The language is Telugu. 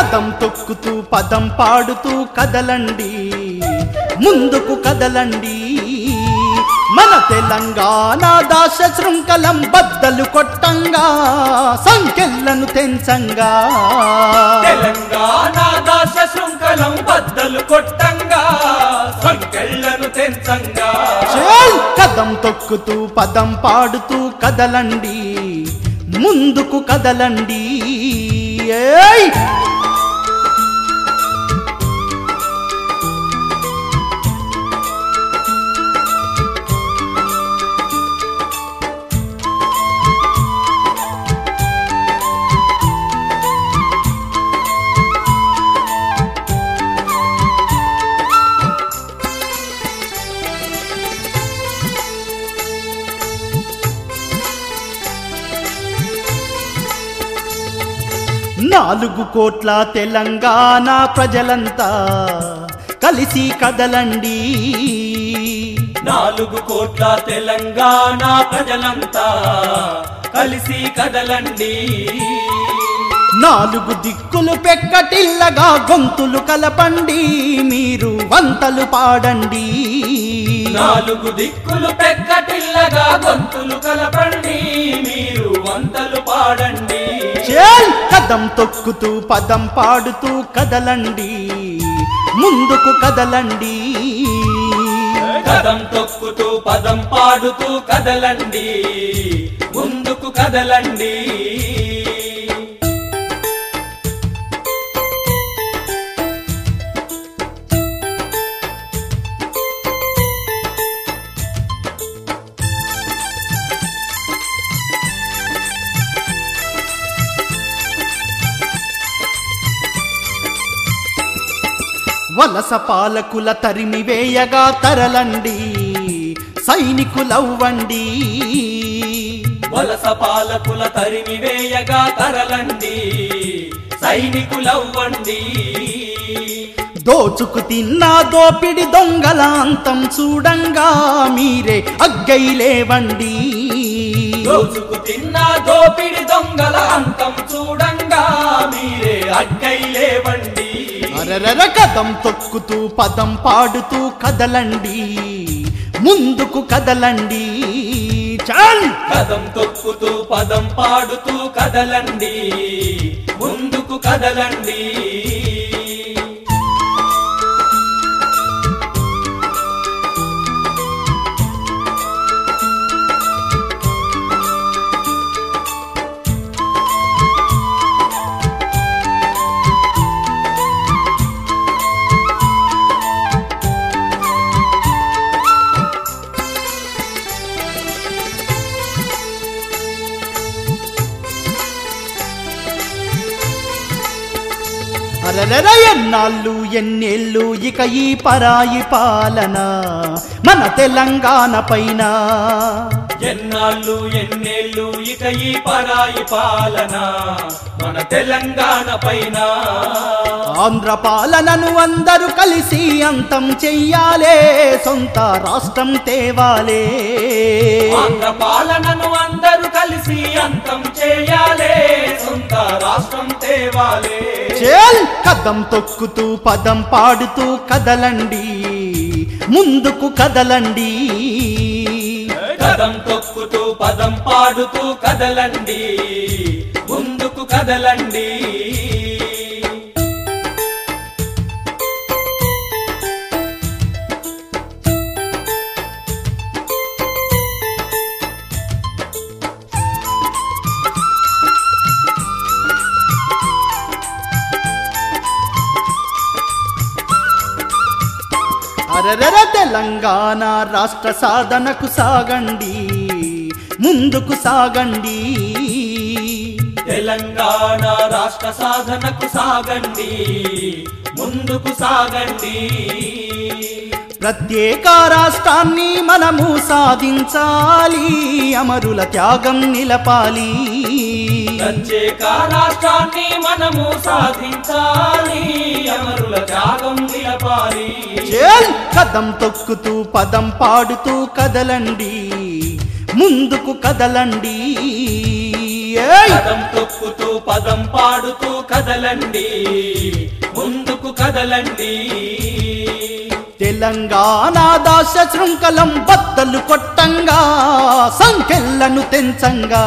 కదం తొక్కుతూ పదం పాడుతూ కదలండి. ముందుకు కదలండి. మన తెలంగాణ దాశ శృంఖలం బద్దలు కొట్టంగా సంఖ్యలను తెంచంగా. తెలంగాణ దాశ శృంఖలం బద్దలు కొట్టంగా సంకెళ్ళను తెంచంగా. కదం తొక్కుతూ పదం పాడుతూ కదలండి. ముందుకు కదలండి. ఏయ్! నాలుగు కోట్ల తెలంగాణ ప్రజలంతా కలిసి కదలండి. నాలుగు కోట్ల తెలంగాణ ప్రజలంతా కలిసి కదలండి. నాలుగు దిక్కులు పెక్కటిల్లగా గొంతులు కలపండి మీరు వంతలు పాడండి. నాలుగు దిక్కులు పెక్కటిల్లగా గొంతులు కలపండి మీరు వంతలు పాడండి. కదం తొక్కుతూ పదం పాడుతూ కదలండి. ముందుకు కదలండి. కదం తొక్కుతూ పదం పాడుతూ కదలండి. ముందుకు కదలండి. వలస పాలకుల తరిమి వేయగా తరలండి సైనికులవ్వండి. వలస పాలకుల తరిమి వేయగా తరలండి సైనికులవ్వండి. దోచుకు తిన్న దోపిడి దొంగల అంతం చూడంగా మీరే అగ్గై లేవండి. రోజుకు తిన్న దోపిడి దొంగల అంతం చూడంగా మీరే అడ్డై లేవండి. అరరర కదం తొక్కుతూ పదం పాడుతూ కదలండి. ముందుకు కదలండి. చాల్. కదం తొక్కుతూ పదం పాడుతూ కదలండి. ముందుకు కదలండి. అరరర ఎన్నాళ్ళు ఎన్నేళ్ళు ఇక ఈ పరాయి పాలన మన తెలంగాణ పైన. ఎన్నాళ్ళు ఎన్నేళ్ళు ఇక ఈ పరాయి పాలన మన తెలంగాణ పైన. ఆంధ్ర పాలనను అందరూ కలిసి అంతం చెయ్యాలే సొంత రాష్ట్రం తేవాలే. ఆంధ్ర పాలనను అందరూ కలిసి అంతం చేయాలే సొంత రాష్ట్రం తేవాలే. చేల్ కదం తొక్కుతూ పదం పాడుతూ కదలండి ముందుకు కదలండి. కదం తొక్కుతూ పదం పాడుతూ కదలండి. ముందుకు కదలండి. అరరర తెలంగాణ రాష్ట్ర సాధనకు సాగండి ముందుకు సాగండి. తెలంగాణ రాష్ట్ర సాధనకు సాగండి ముందుకు సాగండి. ప్రత్యేక రాష్ట్రాన్ని మనము సాధించాలి అమరుల త్యాగం నిలపాలి. ప్రత్యేక రాష్ట్రాన్ని మనము సాధించాలి. అమరుల త్యాగం నిలపాలి. కదం తొక్కుతూ పదం పాడుతూ కదలండి. ముందుకు కదలండి! పదం తొక్కుతూ పదం పాడుతూ కదలండి. ముందుకు కదలండి. తెలంగాణ దాశ శృంఖలం బద్దలు కొట్టంగా సంఖ్యలను తెంచంగా.